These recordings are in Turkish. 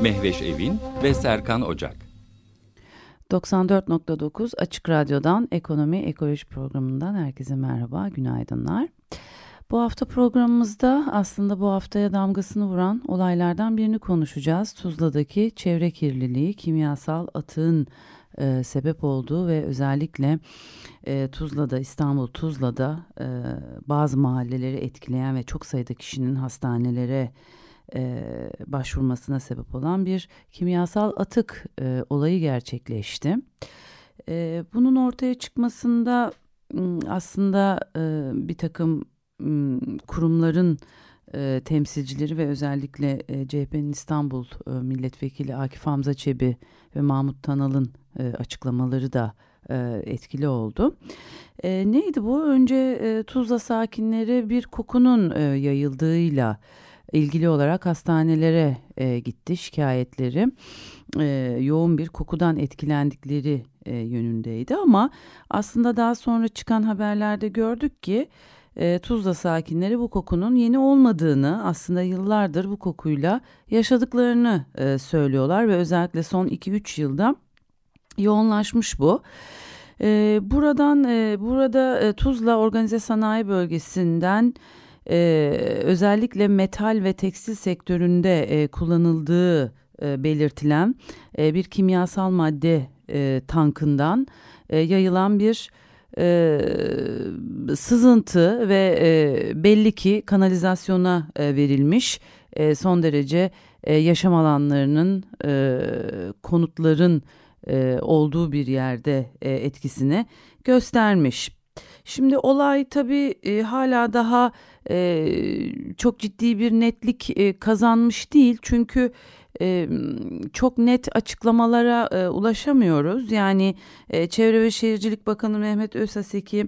Mehveş Evin ve Serkan Ocak. 94.9 Açık Radyo'dan Ekonomi Ekoloji Programı'ndan herkese merhaba, günaydınlar. Bu hafta programımızda aslında bu haftaya damgasını vuran olaylardan birini konuşacağız. Tuzla'daki çevre kirliliği, kimyasal atığın e, sebep olduğu ve özellikle e, Tuzla'da, İstanbul Tuzla'da e, bazı mahalleleri etkileyen ve çok sayıda kişinin hastanelere e, başvurmasına sebep olan bir kimyasal atık e, olayı gerçekleşti. E, bunun ortaya çıkmasında aslında e, bir takım kurumların e, temsilcileri ve özellikle e, CHP'nin İstanbul e, Milletvekili Akif Hamza Çebi ve Mahmut Tanal'ın e, açıklamaları da e, etkili oldu. E, neydi bu? Önce e, Tuzla sakinleri bir kokunun e, yayıldığıyla ilgili olarak hastanelere e, gitti şikayetleri e, yoğun bir kokudan etkilendikleri e, yönündeydi ama aslında daha sonra çıkan haberlerde gördük ki e, Tuzla sakinleri bu kokunun yeni olmadığını aslında yıllardır bu kokuyla yaşadıklarını e, söylüyorlar ve özellikle son 2-3 yılda yoğunlaşmış bu. E, buradan e, burada e, Tuzla Organize Sanayi Bölgesi'nden e, özellikle metal ve tekstil sektöründe e, kullanıldığı e, belirtilen e, bir kimyasal madde e, tankından e, yayılan bir e, sızıntı ve e, belli ki kanalizasyona e, verilmiş e, son derece e, yaşam alanlarının e, konutların e, olduğu bir yerde e, etkisini göstermiş. Şimdi olay tabii e, hala daha e, çok ciddi bir netlik e, kazanmış değil çünkü e, çok net açıklamalara e, ulaşamıyoruz. Yani e, Çevre ve Şehircilik Bakanı Mehmet Özaseki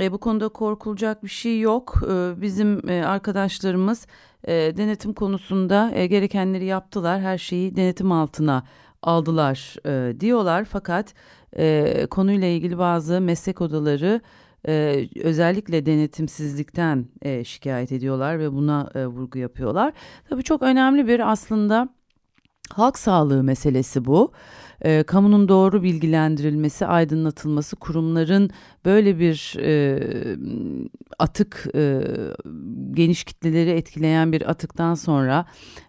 e, bu konuda korkulacak bir şey yok. E, bizim e, arkadaşlarımız e, denetim konusunda e, gerekenleri yaptılar. Her şeyi denetim altına aldılar e, diyorlar. Fakat e, konuyla ilgili bazı meslek odaları e, özellikle denetimsizlikten e, şikayet ediyorlar ve buna e, vurgu yapıyorlar. Tabii çok önemli bir aslında Halk sağlığı meselesi bu. E, kamunun doğru bilgilendirilmesi, aydınlatılması, kurumların böyle bir e, atık, e, geniş kitleleri etkileyen bir atıktan sonra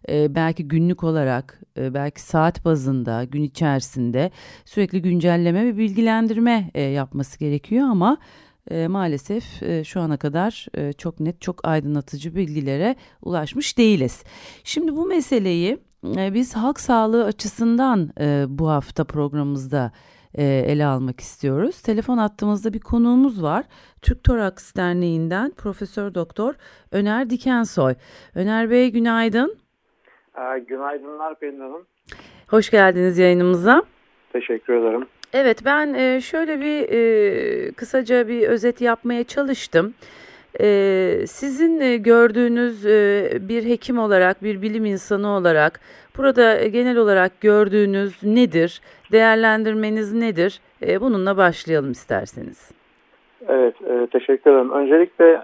e, belki günlük olarak, e, belki saat bazında, gün içerisinde sürekli güncelleme ve bilgilendirme e, yapması gerekiyor ama e, maalesef e, şu ana kadar e, çok net, çok aydınlatıcı bilgilere ulaşmış değiliz. Şimdi bu meseleyi biz halk sağlığı açısından e, bu hafta programımızda e, ele almak istiyoruz. Telefon attığımızda bir konuğumuz var. Türk Toraks Derneği'nden Profesör Doktor Öner Dikensoy. Öner Bey günaydın. E, günaydınlar Pelin Hanım. Hoş geldiniz yayınımıza. Teşekkür ederim. Evet ben e, şöyle bir e, kısaca bir özet yapmaya çalıştım. Ee, sizin e, gördüğünüz e, bir hekim olarak, bir bilim insanı olarak burada e, genel olarak gördüğünüz nedir? Değerlendirmeniz nedir? Bununla başlayalım isterseniz. Evet, teşekkür ederim. Öncelikle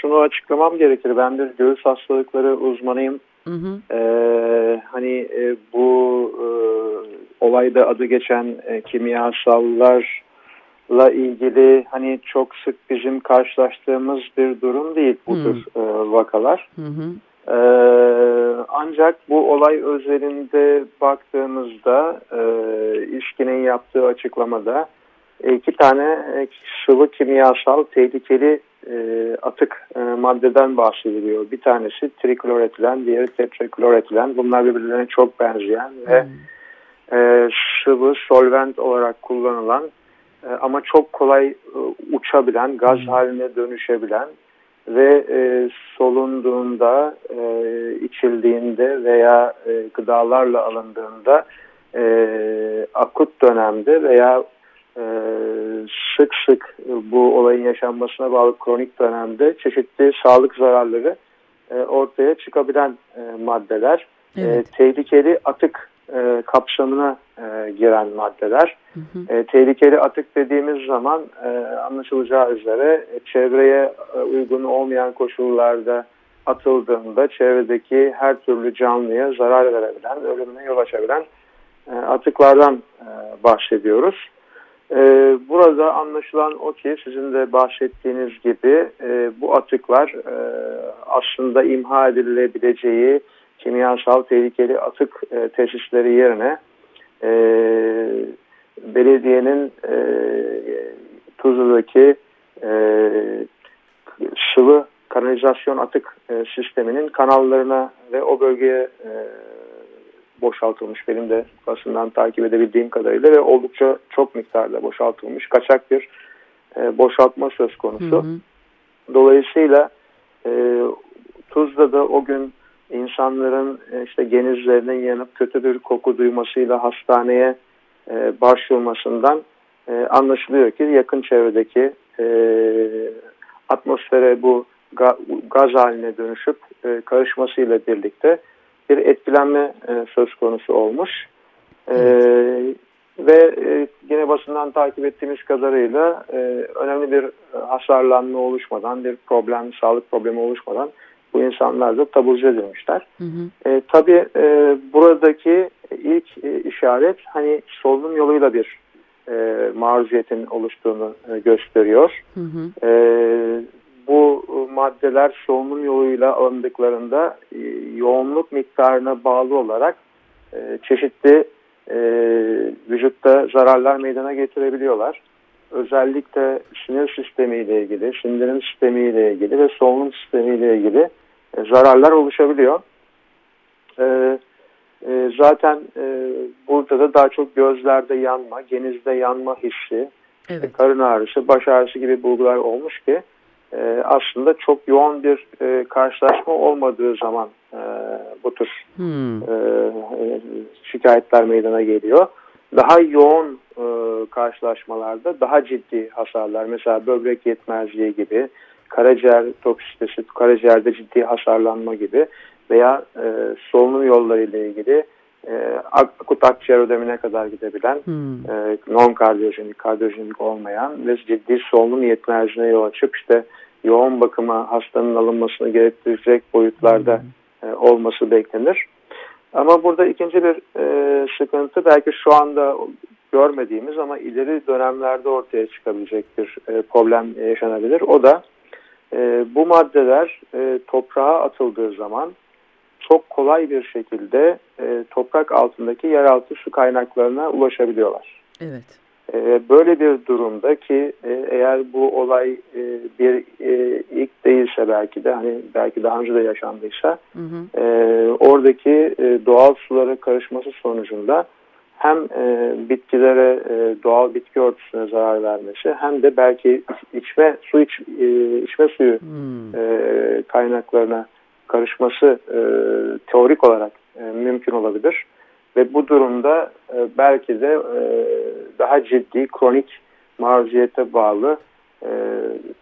şunu açıklamam gerekir. Ben bir göğüs hastalıkları uzmanıyım. Hı hı. E, hani bu e, olayda adı geçen e, kimyasallar la ilgili hani çok sık bizim karşılaştığımız bir durum değil bu hmm. tür e, vakalar. Hı E, ancak bu olay özelinde baktığımızda e, İşkin'in yaptığı açıklamada iki tane e, sıvı kimyasal tehlikeli e, atık e, maddeden bahsediliyor. Bir tanesi trikloretilen, diğeri tetrakloretilen. Bunlar birbirlerine çok benzeyen hmm. ve e, sıvı solvent olarak kullanılan e, ama çok kolay e, uçabilen, gaz hmm. haline dönüşebilen ve e, solunduğunda, e, içildiğinde veya e, gıdalarla alındığında e, akut dönemde veya e, sık sık bu olayın yaşanmasına bağlı kronik dönemde çeşitli sağlık zararları e, ortaya çıkabilen e, maddeler. E, evet. E, tehlikeli atık e, kapsamına e, giren maddeler. Hı hı. E, tehlikeli atık dediğimiz zaman e, anlaşılacağı üzere çevreye e, uygun olmayan koşullarda atıldığında çevredeki her türlü canlıya zarar verebilen, ölümüne yol açabilen e, atıklardan e, bahsediyoruz. E, burada anlaşılan o ki sizin de bahsettiğiniz gibi e, bu atıklar e, aslında imha edilebileceği kimyasal tehlikeli atık e, tesisleri yerine e, belediyenin e, Tuzla'daki e, sıvı kanalizasyon atık e, sisteminin kanallarına ve o bölgeye e, boşaltılmış benim de basından takip edebildiğim kadarıyla ve oldukça çok miktarda boşaltılmış kaçak bir e, boşaltma söz konusu. Hı hı. Dolayısıyla e, Tuzla'da o gün insanların e, işte genizlerinin yanıp kötü bir koku duymasıyla hastaneye e, başvurmasından e, anlaşılıyor ki yakın çevredeki e, atmosfere bu ga, gaz haline dönüşüp e, karışmasıyla birlikte bir etkilenme e, söz konusu olmuş. E, ve e, yine basından takip ettiğimiz kadarıyla e, önemli bir hasarlanma oluşmadan, bir problem, sağlık problemi oluşmadan bu insanlar da taburcu edilmişler. Hı hı. E, tabii e, buradaki ilk e, işaret hani solunum yoluyla bir e, maruziyetin oluştuğunu e, gösteriyor. Hı hı. E, bu maddeler solunum yoluyla alındıklarında e, yoğunluk miktarına bağlı olarak e, çeşitli e, vücutta zararlar meydana getirebiliyorlar. Özellikle sinir sistemiyle ilgili, sindirim sistemiyle ilgili ve solunum sistemiyle ilgili e, zararlar oluşabiliyor. E, e, zaten e, burada da daha çok gözlerde yanma, genizde yanma hissi, evet. karın ağrısı, baş ağrısı gibi bulgular olmuş ki e, aslında çok yoğun bir e, karşılaşma olmadığı zaman e, bu tür hmm. e, e, şikayetler meydana geliyor. Daha yoğun e, karşılaşmalarda daha ciddi hasarlar mesela böbrek yetmezliği gibi karaciğer toksitesi, karaciğerde ciddi hasarlanma gibi veya e, solunum yolları ile ilgili e, akut akciğer ödemine kadar gidebilen hmm. e, non kardiyojenik, kardiyojenik olmayan ve ciddi solunum yetmezliğine yol açıp işte yoğun bakıma hastanın alınmasını gerektirecek boyutlarda hmm. e, olması beklenir. Ama burada ikinci bir e, sıkıntı belki şu anda görmediğimiz ama ileri dönemlerde ortaya çıkabilecek bir e, problem yaşanabilir. O da e, bu maddeler e, toprağa atıldığı zaman çok kolay bir şekilde e, toprak altındaki yeraltı su kaynaklarına ulaşabiliyorlar. Evet. E, böyle bir durumda ki e, eğer bu olay e, bir e, ilk değilse belki de hani belki daha önce de yaşandıysa hı hı. E, oradaki e, doğal suların karışması sonucunda hem e, bitkilere e, doğal bitki örtüsüne zarar vermesi hem de belki içme su iç, e, içme suyu hmm. e, kaynaklarına karışması e, teorik olarak e, mümkün olabilir ve bu durumda e, belki de e, daha ciddi kronik maruziyete bağlı e,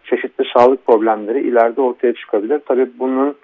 çeşitli sağlık problemleri ileride ortaya çıkabilir. Tabii bunun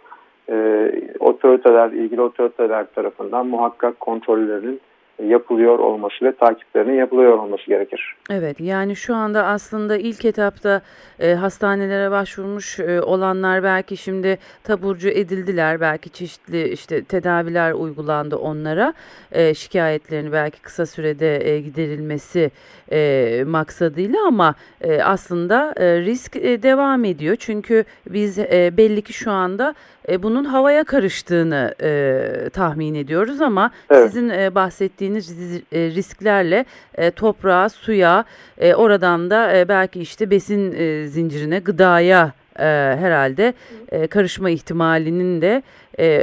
e, otoriteler, ilgili otoriteler tarafından muhakkak kontrollerinin yapılıyor olması ve takiplerinin yapılıyor olması gerekir. Evet yani şu anda aslında ilk etapta e, hastanelere başvurmuş e, olanlar belki şimdi taburcu edildiler. Belki çeşitli işte tedaviler uygulandı onlara. E, şikayetlerini belki kısa sürede e, giderilmesi e, maksadıyla ama e, aslında e, risk e, devam ediyor. Çünkü biz e, belli ki şu anda e, bunun havaya karıştığını e, tahmin ediyoruz ama evet. sizin e, bahsettiğiniz e, risklerle e, toprağa, suya, e, oradan da e, belki işte besin e, zincirine, gıdaya e, herhalde e, karışma ihtimalinin de e,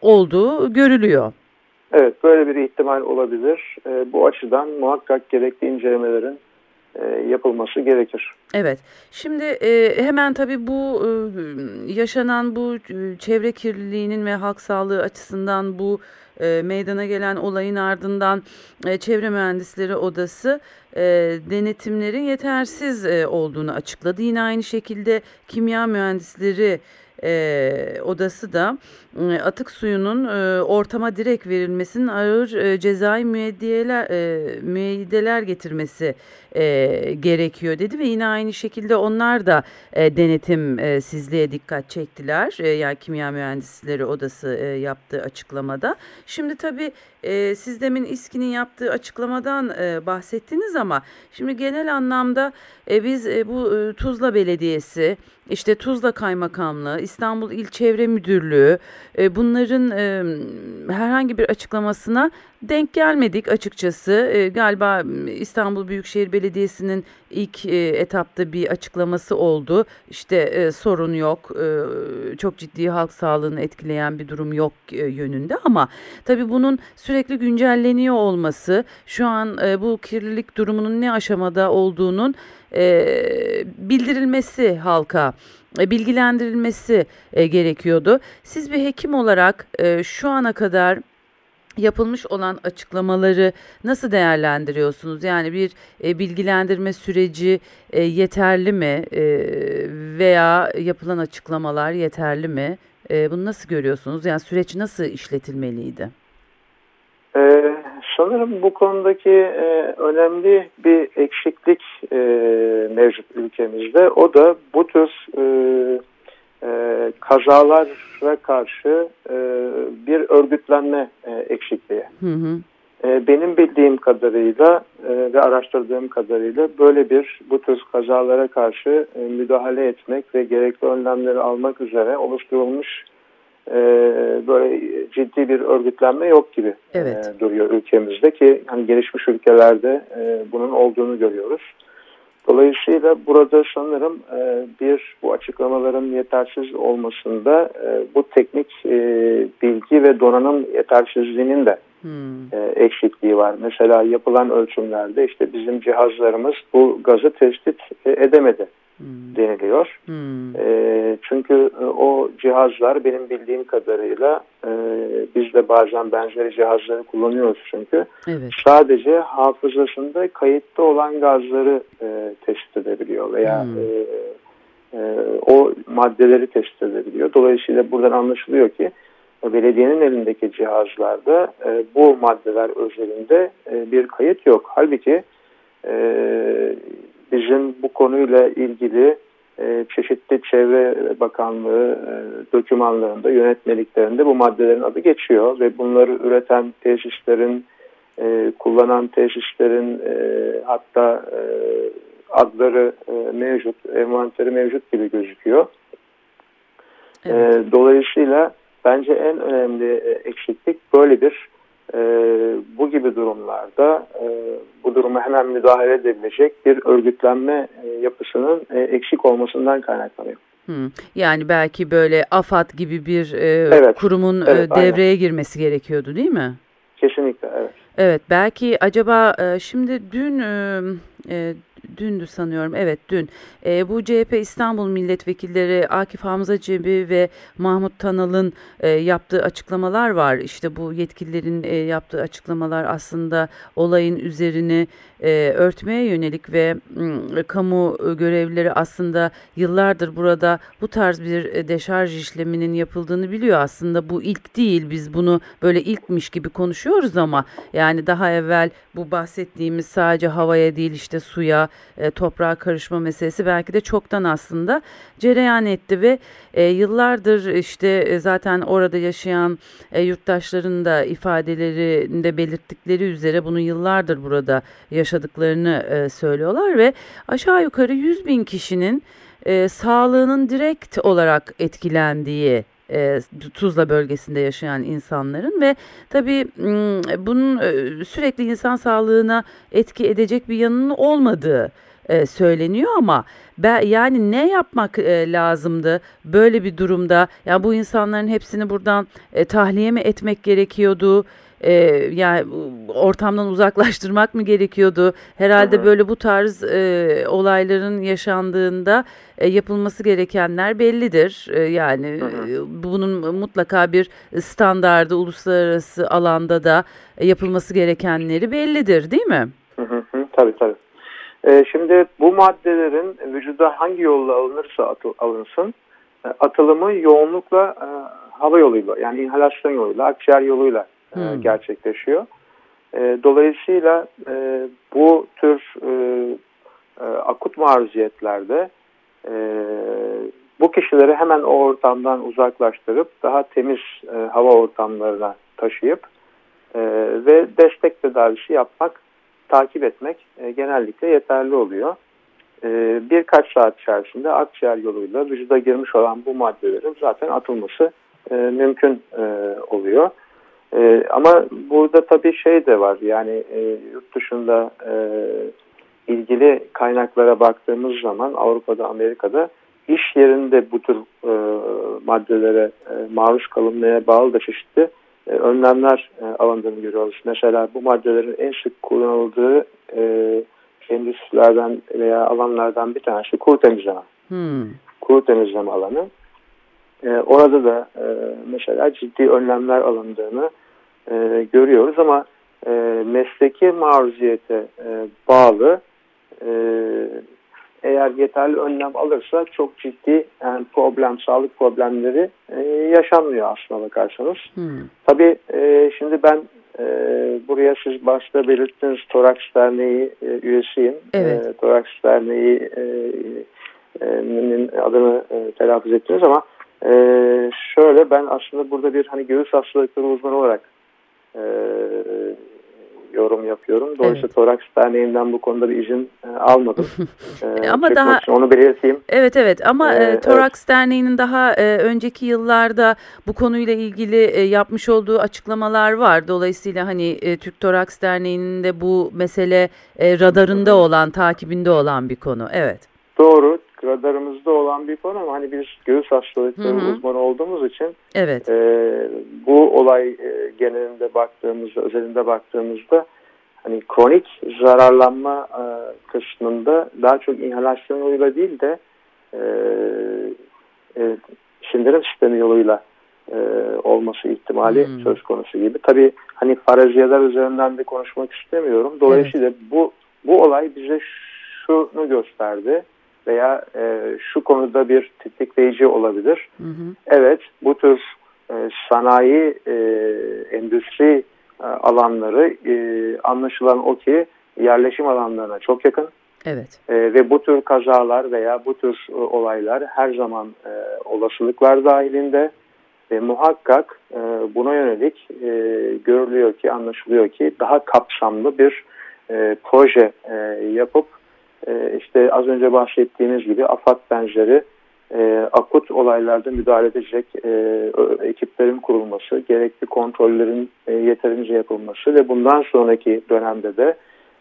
olduğu görülüyor. Evet böyle bir ihtimal olabilir. E, bu açıdan muhakkak gerekli incelemelerin yapılması gerekir. Evet. Şimdi e, hemen tabii bu e, yaşanan bu e, çevre kirliliğinin ve halk sağlığı açısından bu e, meydana gelen olayın ardından e, Çevre Mühendisleri Odası e, denetimlerin yetersiz e, olduğunu açıkladı. Yine aynı şekilde Kimya Mühendisleri e, odası da e, atık suyunun e, ortama direkt verilmesinin ağır e, cezai müeyyideler, e, müeyyideler getirmesi e, gerekiyor dedi ve yine aynı şekilde onlar da e, denetimsizliğe dikkat çektiler. E, yani Kimya Mühendisleri Odası e, yaptığı açıklamada. Şimdi tabii e, siz demin İSKİ'nin yaptığı açıklamadan e, bahsettiniz ama şimdi genel anlamda e, biz e, bu e, Tuzla Belediyesi, işte Tuzla Kaymakamlığı, İstanbul İl Çevre Müdürlüğü e, bunların e, herhangi bir açıklamasına denk gelmedik açıkçası. E, galiba İstanbul Büyükşehir Belediyesi'nin ilk e, etapta bir açıklaması oldu. İşte e, sorun yok, e, çok ciddi halk sağlığını etkileyen bir durum yok e, yönünde ama tabii bunun sürekli güncelleniyor olması, şu an e, bu kirlilik durumunun ne aşamada olduğunun e, bildirilmesi halka e, bilgilendirilmesi e, gerekiyordu. Siz bir hekim olarak e, şu ana kadar yapılmış olan açıklamaları nasıl değerlendiriyorsunuz? Yani bir e, bilgilendirme süreci e, yeterli mi e, veya yapılan açıklamalar yeterli mi? E, bunu nasıl görüyorsunuz? Yani süreç nasıl işletilmeliydi? Ee, sanırım bu konudaki e, önemli bir eksiklik e, mevcut ülkemizde. O da bu tür e, e, kazalara karşı e, bir örgütlenme e, eksikliği. Hı hı. E, benim bildiğim kadarıyla e, ve araştırdığım kadarıyla böyle bir bu tür kazalara karşı e, müdahale etmek ve gerekli önlemleri almak üzere oluşturulmuş e, böyle ciddi bir örgütlenme yok gibi evet. e, duruyor ülkemizde ki hani gelişmiş ülkelerde e, bunun olduğunu görüyoruz. Dolayısıyla burada sanırım e, bir bu açıklamaların yetersiz olmasında e, bu teknik e, bilgi ve donanım yetersizliğinin de hmm. e, eksikliği var. Mesela yapılan ölçümlerde işte bizim cihazlarımız bu gazı tespit e, edemedi hmm. deniliyor. Hmm. E, çünkü e, o cihazlar benim bildiğim kadarıyla e, biz de bazen benzeri cihazları kullanıyoruz çünkü. Evet. Sadece hafızasında kayıtlı olan gazları e, tespit edebiliyor veya hmm. e, e, o maddeleri tespit edebiliyor. Dolayısıyla buradan anlaşılıyor ki belediyenin elindeki cihazlarda e, bu maddeler özelinde e, bir kayıt yok. Halbuki e, bizim bu konuyla ilgili e, çeşitli Çevre Bakanlığı e, dokümanlarında, yönetmeliklerinde bu maddelerin adı geçiyor ve bunları üreten tesislerin, e, kullanan tesislerin e, hatta e, adları e, mevcut, envanteri mevcut gibi gözüküyor. Evet. E, dolayısıyla bence en önemli e, eksiklik böyle bir e, bu gibi durumlarda e, bu duruma hemen müdahale edebilecek bir örgütlenme e, yapısının e, eksik olmasından kaynaklanıyor. Hmm. Yani belki böyle AFAD gibi bir e, evet. kurumun evet, e, devreye aynen. girmesi gerekiyordu değil mi? Kesinlikle evet. Evet belki acaba e, şimdi dün e, e, dündü sanıyorum. Evet dün. E, bu CHP İstanbul milletvekilleri Akif Hamza Cebi ve Mahmut Tanal'ın e, yaptığı açıklamalar var. İşte bu yetkililerin e, yaptığı açıklamalar aslında olayın üzerini e, örtmeye yönelik ve e, kamu görevlileri aslında yıllardır burada bu tarz bir e, deşarj işleminin yapıldığını biliyor. Aslında bu ilk değil. Biz bunu böyle ilkmiş gibi konuşuyoruz ama yani daha evvel bu bahsettiğimiz sadece havaya değil işte suya, e, toprağa karışma meselesi belki de çoktan aslında cereyan etti ve e, yıllardır işte e, zaten orada yaşayan e, yurttaşların da ifadelerinde belirttikleri üzere bunu yıllardır burada yaşadıklarını söylüyorlar ve aşağı yukarı 100 bin kişinin e, sağlığının direkt olarak etkilendiği e, Tuzla bölgesinde yaşayan insanların ve tabii bunun e, sürekli insan sağlığına etki edecek bir yanının olmadığı e, söyleniyor ama ben, yani ne yapmak e, lazımdı böyle bir durumda? Yani bu insanların hepsini buradan tahliye mi etmek gerekiyordu? E, yani ortamdan uzaklaştırmak mı gerekiyordu? Herhalde hı hı. böyle bu tarz e, olayların yaşandığında e, yapılması gerekenler bellidir. E, yani hı. E, bunun mutlaka bir standardı uluslararası alanda da e, yapılması gerekenleri bellidir değil mi? Hı hı. Tabii tabii. E, şimdi bu maddelerin vücuda hangi yolla alınırsa atıl, alınsın e, atılımı yoğunlukla e, hava yoluyla yani inhalasyon yoluyla, akciğer yoluyla hmm. gerçekleşiyor. E, dolayısıyla e, bu tür e, e, akut maruziyetlerde e, bu kişileri hemen o ortamdan uzaklaştırıp daha temiz e, hava ortamlarına taşıyıp e, ve destek tedavisi yapmak, takip etmek e, genellikle yeterli oluyor. E, birkaç saat içerisinde akciğer yoluyla vücuda girmiş olan bu maddelerin zaten atılması e, mümkün e, oluyor. E, ama burada tabii şey de var yani e, yurt dışında e, ilgili kaynaklara baktığımız zaman Avrupa'da Amerika'da iş yerinde bu tür e, maddelere e, maruz kalınmaya bağlı da çeşitli e, önlemler e, alındığını görüyoruz. Mesela bu maddelerin en sık kullanıldığı e, endüstrilerden veya alanlardan bir tanesi kuru temizleme. Hmm. Kuru temizleme alanı. E, orada da e, mesela ciddi önlemler alındığını e, görüyoruz ama e, mesleki maruziyete e, bağlı e, eğer yeterli önlem alırsa çok ciddi yani problem, sağlık problemleri e, yaşanmıyor aslına bakarsanız. Hmm. Tabii e, şimdi ben e, buraya siz başta belirttiniz Toraks Derneği e, üyesiyim. Evet. E, Toraks Derneği e, e, adını e, telaffuz ettiniz ama e, şöyle ben aslında burada bir hani göğüs hastalıkları uzmanı olarak e, yorum yapıyorum. Dolayısıyla evet. Toraks Derneği'nden bu konuda bir izin e, almadım. e, ama daha onu belirteyim. Evet evet ama e, Toraks evet. Derneği'nin daha e, önceki yıllarda bu konuyla ilgili e, yapmış olduğu açıklamalar var. Dolayısıyla hani e, Türk Toraks Derneği'nin de bu mesele e, radarında olan, takibinde olan bir konu. Evet. Doğru radarımızda olan bir konu ama hani biz göğüs hastalıkları hı hı. uzmanı olduğumuz için evet. e, bu olay e, genelinde baktığımızda, özelinde baktığımızda hani kronik zararlanma e, kısmında daha çok inhalasyon yoluyla değil de e, e, sindirim sistemi yoluyla e, olması ihtimali hmm. söz konusu gibi. Tabii hani faraziyeler üzerinden de konuşmak istemiyorum. Dolayısıyla evet. bu bu olay bize şunu gösterdi veya e, şu konuda bir tetikleyici olabilir. Hı hı. Evet bu tür e, sanayi, e, endüstri e, alanları e, anlaşılan o ki yerleşim alanlarına çok yakın. Evet. E, ve bu tür kazalar veya bu tür e, olaylar her zaman e, olasılıklar dahilinde ve muhakkak e, buna yönelik e, görülüyor ki, anlaşılıyor ki daha kapsamlı bir e, proje e, yapıp e, işte az önce bahsettiğimiz gibi AFAD benzeri e, akut olaylarda müdahale edecek e, ekiplerin kurulması, gerekli kontrollerin e, yeterince yapılması ve bundan sonraki dönemde de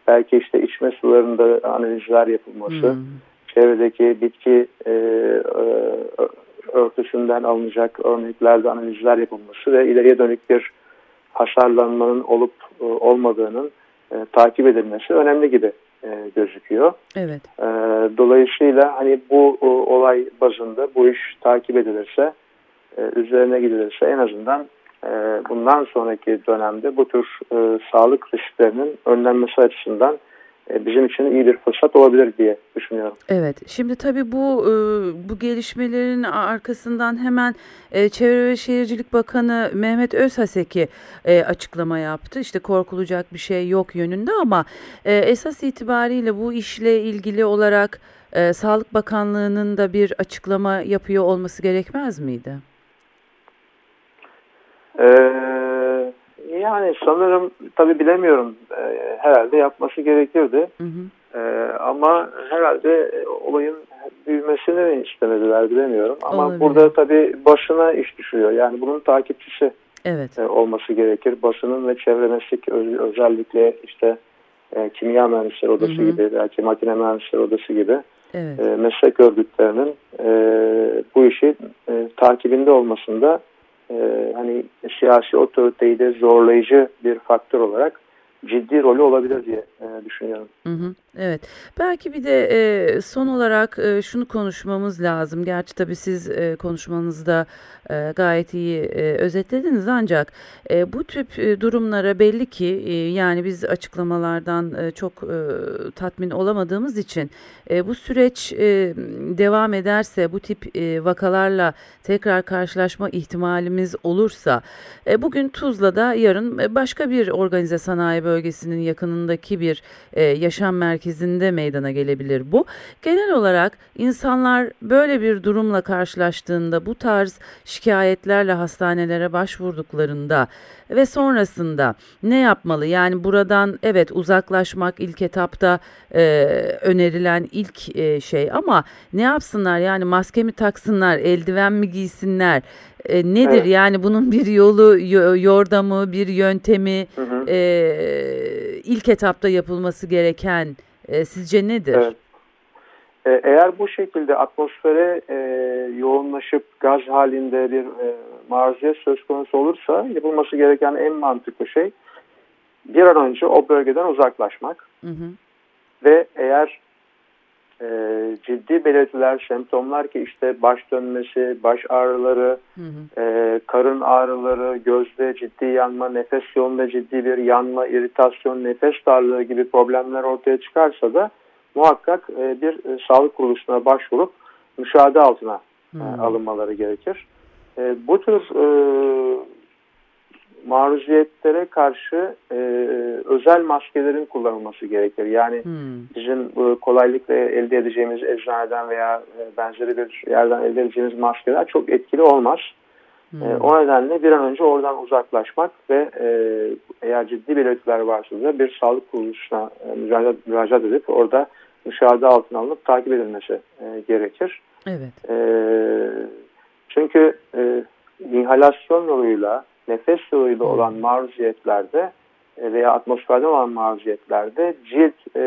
belki işte içme sularında analizler yapılması, hmm. çevredeki bitki e, e, örtüsünden alınacak örneklerde analizler yapılması ve ileriye dönük bir hasarlanmanın olup e, olmadığının e, takip edilmesi önemli gibi e, gözüküyor. Evet. E, dolayısıyla hani bu o, olay bazında bu iş takip edilirse, e, üzerine gidilirse en azından e, bundan sonraki dönemde bu tür e, sağlık risklerinin önlenmesi açısından bizim için iyi bir fırsat olabilir diye düşünüyorum. Evet. Şimdi tabii bu e, bu gelişmelerin arkasından hemen e, Çevre ve Şehircilik Bakanı Mehmet Özhaseki açıklama yaptı. İşte korkulacak bir şey yok yönünde ama esas itibariyle bu işle ilgili olarak Sağlık Bakanlığı'nın da bir açıklama yapıyor olması gerekmez miydi? Evet yani sanırım tabi bilemiyorum e, herhalde yapması gerekirdi. Hı hı. E, ama herhalde olayın büyümesini mi istemediler bilemiyorum. Ama Olabilir. burada tabi başına iş düşüyor. Yani bunun takipçisi evet. e, olması gerekir. Basının ve çevre meslek özellikle işte e, kimya mühendisleri odası hı hı. gibi belki makine mühendisleri odası gibi evet. e, meslek örgütlerinin e, bu işi e, takibinde olmasında e, hani siyasi otoriteyi de zorlayıcı bir faktör olarak ciddi rolü olabilir diye e, düşünüyorum. Hı hı, evet. Belki bir de e, son olarak e, şunu konuşmamız lazım. Gerçi tabii siz e, konuşmanızda e, gayet iyi e, özetlediniz ancak e, bu tip e, durumlara belli ki e, yani biz açıklamalardan e, çok e, tatmin olamadığımız için e, bu süreç e, devam ederse bu tip e, vakalarla tekrar karşılaşma ihtimalimiz olursa e, bugün Tuzla'da yarın başka bir organize sanayi bölgesinin yakınındaki bir e, yaşam merkezinde meydana gelebilir bu. Genel olarak insanlar böyle bir durumla karşılaştığında bu tarz şikayetlerle hastanelere başvurduklarında ve sonrasında ne yapmalı? Yani buradan evet uzaklaşmak ilk etapta e, önerilen ilk e, şey ama ne yapsınlar? Yani maske mi taksınlar, eldiven mi giysinler? E, nedir evet. yani bunun bir yolu, yordamı, bir yöntemi hı hı. E, ilk etapta yapılması gereken e, sizce nedir? Evet. E, eğer bu şekilde atmosfere e, yoğunlaşıp gaz halinde bir e, maruziyet söz konusu olursa yapılması gereken en mantıklı şey bir an önce o bölgeden uzaklaşmak. Hı hı. Ve eğer e, ciddi belirtiler, semptomlar ki işte baş dönmesi, baş ağrıları, hı hı. E, karın ağrıları, gözde ciddi yanma, nefes yolunda ciddi bir yanma, iritasyon, nefes darlığı gibi problemler ortaya çıkarsa da muhakkak e, bir e, sağlık kuruluşuna başvurup müşahede altına e, hmm. alınmaları gerekir. E, bu tür e, maruziyetlere karşı e, özel maskelerin kullanılması gerekir. Yani hmm. bizim bu kolaylıkla elde edeceğimiz eczaneden veya e, benzeri bir yerden elde edeceğimiz maskeler çok etkili olmaz. Hmm. E, o nedenle bir an önce oradan uzaklaşmak ve e, eğer ciddi belirtiler varsa da bir sağlık kuruluşuna e, müracaat, müracaat edip orada müşahede altına alınıp takip edilmesi e, gerekir. Evet. E, çünkü e, inhalasyon yoluyla, nefes yoluyla olan maruziyetlerde e, veya atmosferden olan maruziyetlerde cilt e,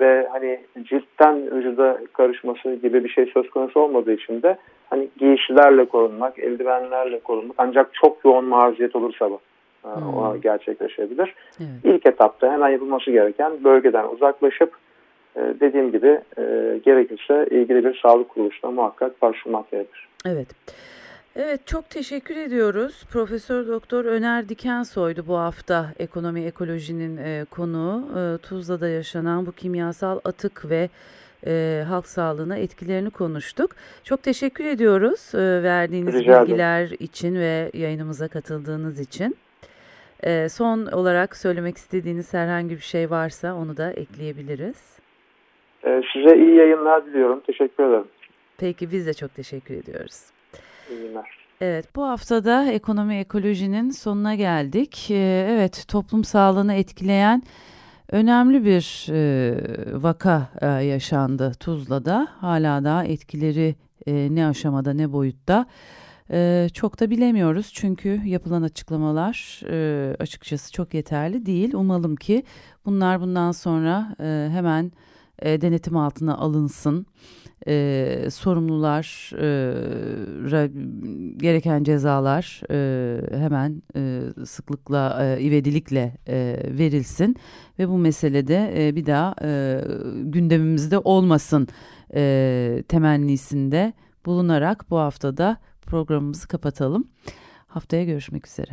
ve hani ciltten vücuda karışması gibi bir şey söz konusu olmadığı için de hani giysilerle korunmak, eldivenlerle korunmak ancak çok yoğun maruziyet olursa bu e, hmm. o gerçekleşebilir. Evet. İlk etapta hemen yapılması gereken bölgeden uzaklaşıp e, dediğim gibi e, gerekirse ilgili bir sağlık kuruluşuna muhakkak başvurmak gerekir. Evet. Evet çok teşekkür ediyoruz. Profesör Doktor Öner Dikensoy'du bu hafta ekonomi ekolojinin e, konuğu. E, Tuzla'da yaşanan bu kimyasal atık ve e, halk sağlığına etkilerini konuştuk. Çok teşekkür ediyoruz e, verdiğiniz Rica bilgiler ederim. için ve yayınımıza katıldığınız için. E, son olarak söylemek istediğiniz herhangi bir şey varsa onu da ekleyebiliriz. Ee, size iyi yayınlar diliyorum. Teşekkür ederim. Peki biz de çok teşekkür ediyoruz. Evet bu haftada ekonomi ekolojinin sonuna geldik. Ee, evet toplum sağlığını etkileyen önemli bir e, vaka e, yaşandı Tuzla'da. Hala da etkileri e, ne aşamada ne boyutta çok da bilemiyoruz. Çünkü yapılan açıklamalar açıkçası çok yeterli değil. Umalım ki bunlar bundan sonra hemen denetim altına alınsın. E, sorumlular e, gereken cezalar e, hemen e, sıklıkla e, ivedilikle e, verilsin ve bu meselede e, bir daha e, gündemimizde olmasın e, temennisinde bulunarak bu haftada programımızı kapatalım. Haftaya görüşmek üzere.